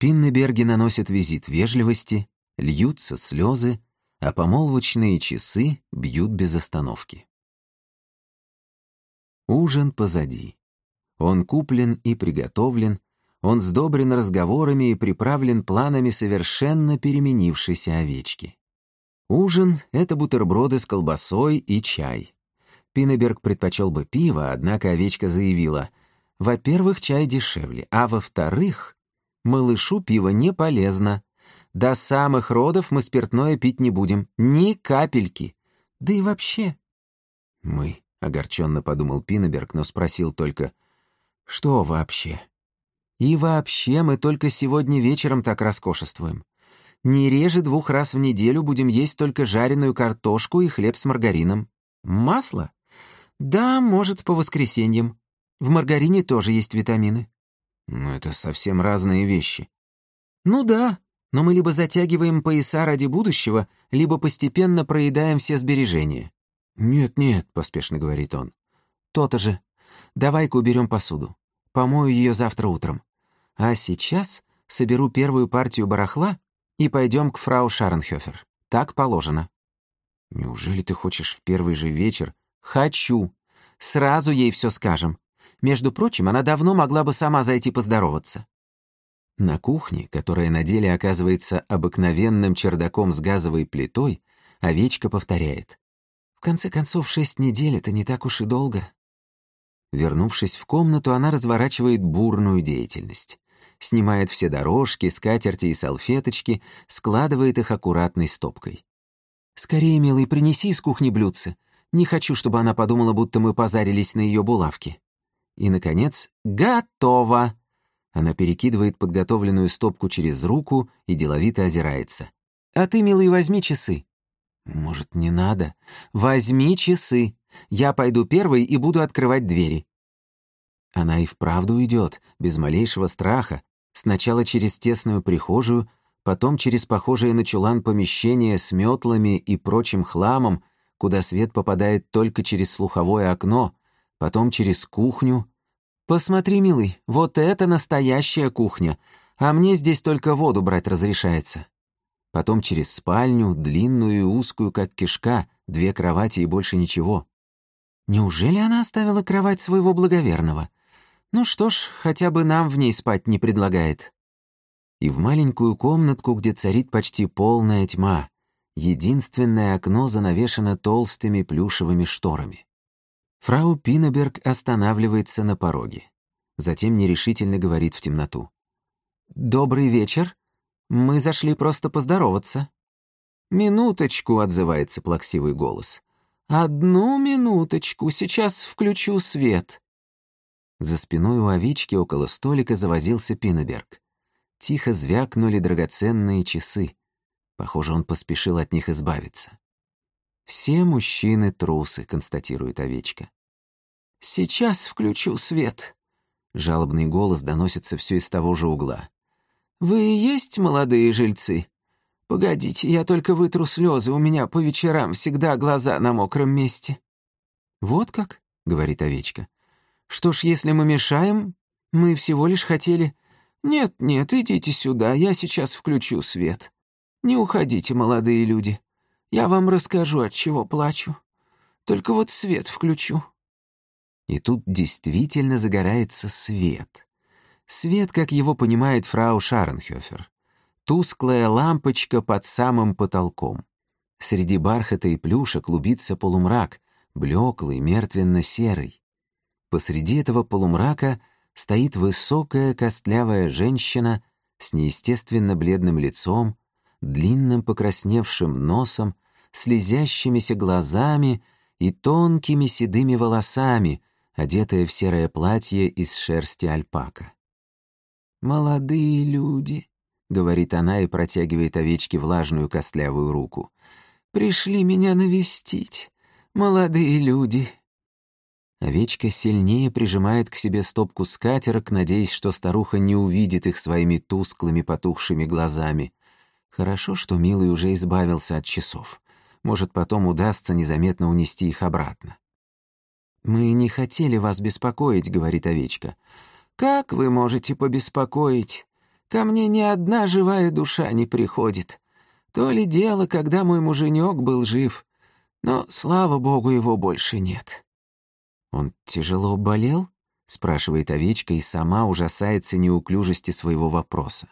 Пиннеберги наносят визит вежливости, льются слезы, а помолвочные часы бьют без остановки. Ужин позади. Он куплен и приготовлен, он сдобрен разговорами и приправлен планами совершенно переменившейся овечки. Ужин — это бутерброды с колбасой и чай. Пинеберг предпочел бы пиво, однако овечка заявила, во-первых, чай дешевле, а во-вторых, малышу пиво не полезно. До самых родов мы спиртное пить не будем, ни капельки. Да и вообще. Мы, — огорченно подумал Пинеберг, но спросил только, что вообще? И вообще мы только сегодня вечером так роскошествуем. Не реже двух раз в неделю будем есть только жареную картошку и хлеб с маргарином. Масло? Да, может, по воскресеньям. В маргарине тоже есть витамины. Но это совсем разные вещи. Ну да, но мы либо затягиваем пояса ради будущего, либо постепенно проедаем все сбережения. «Нет-нет», — поспешно говорит он. «То-то же. Давай-ка уберем посуду. Помою ее завтра утром. А сейчас соберу первую партию барахла и пойдем к фрау Шаренхёфер. Так положено». «Неужели ты хочешь в первый же вечер?» «Хочу. Сразу ей все скажем. Между прочим, она давно могла бы сама зайти поздороваться». На кухне, которая на деле оказывается обыкновенным чердаком с газовой плитой, овечка повторяет. «В конце концов, шесть недель — это не так уж и долго». Вернувшись в комнату, она разворачивает бурную деятельность снимает все дорожки, скатерти и салфеточки, складывает их аккуратной стопкой. «Скорее, милый, принеси из кухни блюдце. Не хочу, чтобы она подумала, будто мы позарились на ее булавки». И, наконец, «Готово!» Она перекидывает подготовленную стопку через руку и деловито озирается. «А ты, милый, возьми часы». «Может, не надо?» «Возьми часы. Я пойду первой и буду открывать двери». Она и вправду идет, без малейшего страха, Сначала через тесную прихожую, потом через похожее на чулан помещение с метлами и прочим хламом, куда свет попадает только через слуховое окно, потом через кухню. «Посмотри, милый, вот это настоящая кухня, а мне здесь только воду брать разрешается». Потом через спальню, длинную и узкую, как кишка, две кровати и больше ничего. Неужели она оставила кровать своего благоверного? Ну что ж, хотя бы нам в ней спать не предлагает. И в маленькую комнатку, где царит почти полная тьма, единственное окно занавешено толстыми плюшевыми шторами. Фрау Пинеберг останавливается на пороге. Затем нерешительно говорит в темноту. «Добрый вечер. Мы зашли просто поздороваться». «Минуточку», — отзывается плаксивый голос. «Одну минуточку, сейчас включу свет». За спиной у овечки около столика завозился Пинеберг. Тихо звякнули драгоценные часы. Похоже, он поспешил от них избавиться. «Все мужчины трусы», — констатирует овечка. «Сейчас включу свет», — жалобный голос доносится все из того же угла. «Вы и есть молодые жильцы? Погодите, я только вытру слезы, у меня по вечерам всегда глаза на мокром месте». «Вот как?» — говорит овечка. Что ж, если мы мешаем, мы всего лишь хотели... Нет, нет, идите сюда, я сейчас включу свет. Не уходите, молодые люди. Я вам расскажу, от чего плачу. Только вот свет включу. И тут действительно загорается свет. Свет, как его понимает фрау Шаренхёфер. Тусклая лампочка под самым потолком. Среди бархата и плюша клубится полумрак, блеклый, мертвенно-серый. Посреди этого полумрака стоит высокая костлявая женщина с неестественно бледным лицом, длинным покрасневшим носом, слезящимися глазами и тонкими седыми волосами, одетая в серое платье из шерсти альпака. «Молодые люди», — говорит она и протягивает овечке влажную костлявую руку, — «пришли меня навестить. Молодые люди, Овечка сильнее прижимает к себе стопку скатерок, надеясь, что старуха не увидит их своими тусклыми потухшими глазами. Хорошо, что Милый уже избавился от часов. Может, потом удастся незаметно унести их обратно. «Мы не хотели вас беспокоить», — говорит овечка. «Как вы можете побеспокоить? Ко мне ни одна живая душа не приходит. То ли дело, когда мой муженек был жив. Но, слава богу, его больше нет». «Он тяжело болел?» — спрашивает овечка и сама ужасается неуклюжести своего вопроса.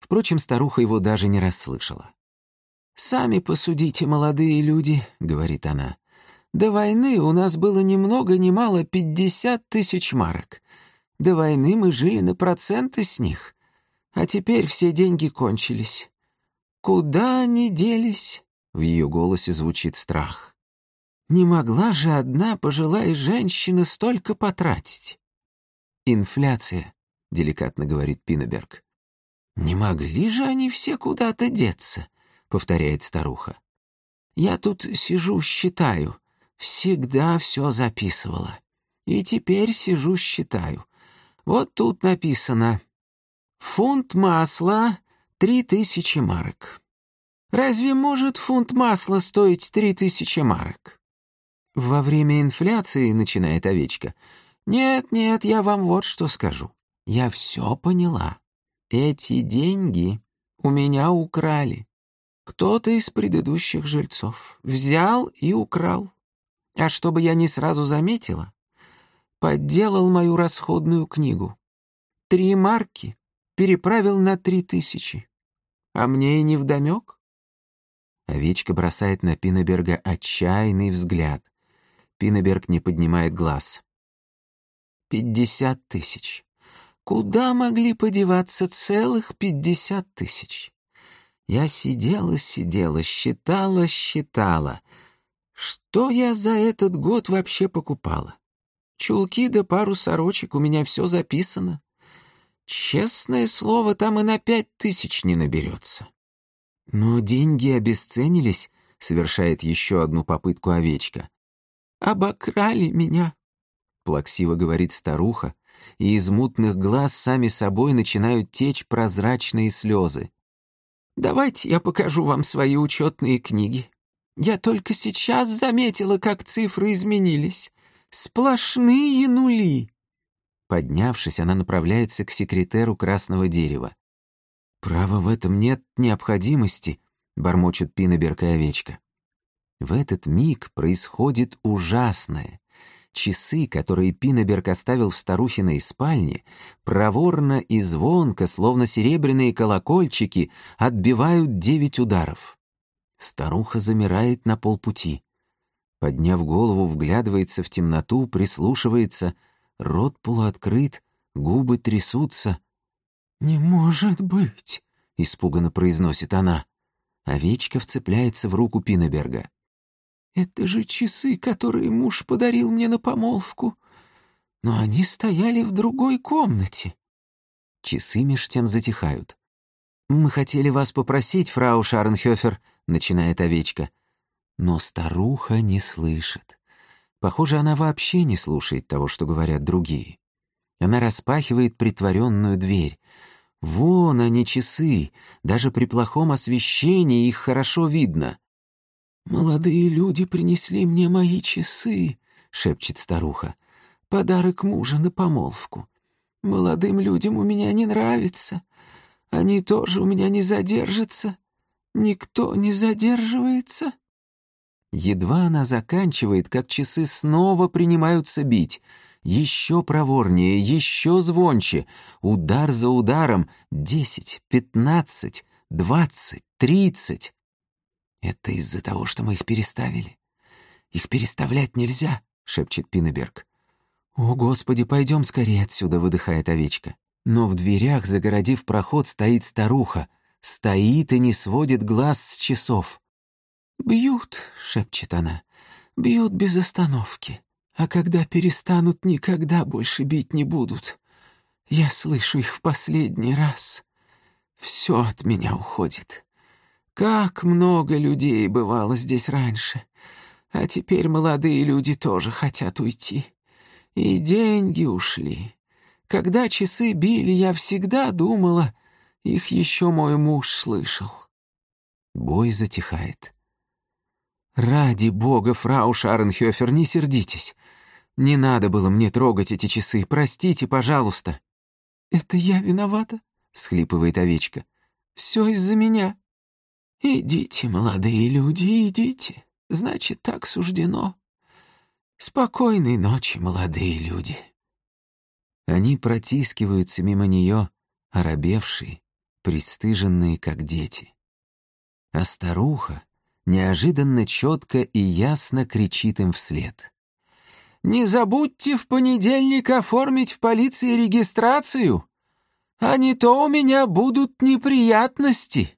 Впрочем, старуха его даже не расслышала. «Сами посудите, молодые люди», — говорит она. «До войны у нас было ни много ни мало пятьдесят тысяч марок. До войны мы жили на проценты с них. А теперь все деньги кончились. Куда они делись?» В ее голосе звучит страх. «Не могла же одна пожилая женщина столько потратить?» «Инфляция», — деликатно говорит Пинеберг. «Не могли же они все куда-то деться?» — повторяет старуха. «Я тут сижу, считаю. Всегда все записывала. И теперь сижу, считаю. Вот тут написано. Фунт масла — три тысячи марок. Разве может фунт масла стоить три тысячи марок?» «Во время инфляции», — начинает овечка. «Нет, нет, я вам вот что скажу. Я все поняла. Эти деньги у меня украли. Кто-то из предыдущих жильцов взял и украл. А чтобы я не сразу заметила, подделал мою расходную книгу. Три марки переправил на три тысячи. А мне и не вдомек. Овечка бросает на Пинеберга отчаянный взгляд. Пинеберг не поднимает глаз. «Пятьдесят тысяч. Куда могли подеваться целых пятьдесят тысяч? Я сидела, сидела, считала, считала. Что я за этот год вообще покупала? Чулки да пару сорочек, у меня все записано. Честное слово, там и на пять тысяч не наберется. Но деньги обесценились, совершает еще одну попытку овечка. «Обокрали меня», — плаксиво говорит старуха, и из мутных глаз сами собой начинают течь прозрачные слезы. Давайте я покажу вам свои учетные книги. Я только сейчас заметила, как цифры изменились. Сплошные нули. Поднявшись, она направляется к секретеру красного дерева. «Право, в этом нет необходимости», — бормочут Пинеберг и Овечка. В этот миг происходит ужасное. Часы, которые Пинеберг оставил в старухиной спальне, проворно и звонко, словно серебряные колокольчики, отбивают девять ударов. Старуха замирает на полпути. Подняв голову, вглядывается в темноту, прислушивается, рот полуоткрыт, губы трясутся. «Не может быть!» — испуганно произносит она. Овечка вцепляется в руку Пинеберга. Это же часы, которые муж подарил мне на помолвку. Но они стояли в другой комнате. Часы меж тем затихают. «Мы хотели вас попросить, фрау Шарнхёфер», — начинает овечка. Но старуха не слышит. Похоже, она вообще не слушает того, что говорят другие. Она распахивает притворенную дверь. Вон они, часы. Даже при плохом освещении их хорошо видно. «Молодые люди принесли мне мои часы», — шепчет старуха. «Подарок мужа на помолвку. Молодым людям у меня не нравится. Они тоже у меня не задержатся. Никто не задерживается». Едва она заканчивает, как часы снова принимаются бить. Еще проворнее, еще звонче. Удар за ударом. Десять, пятнадцать, двадцать, тридцать. «Это из-за того, что мы их переставили. Их переставлять нельзя», — шепчет Пинеберг. «О, Господи, пойдем скорее отсюда», — выдыхает овечка. Но в дверях, загородив проход, стоит старуха. Стоит и не сводит глаз с часов. «Бьют», — шепчет она, — «бьют без остановки. А когда перестанут, никогда больше бить не будут. Я слышу их в последний раз. Все от меня уходит. Как много людей бывало здесь раньше. А теперь молодые люди тоже хотят уйти. И деньги ушли. Когда часы били, я всегда думала, их еще мой муж слышал. Бой затихает. «Ради бога, фрау Шаренхёфер, не сердитесь. Не надо было мне трогать эти часы. Простите, пожалуйста». «Это я виновата?» — всхлипывает овечка. «Все из-за меня». «Идите, молодые люди, идите. Значит, так суждено. Спокойной ночи, молодые люди». Они протискиваются мимо нее, оробевшие, пристыженные, как дети. А старуха неожиданно четко и ясно кричит им вслед. «Не забудьте в понедельник оформить в полиции регистрацию, а не то у меня будут неприятности».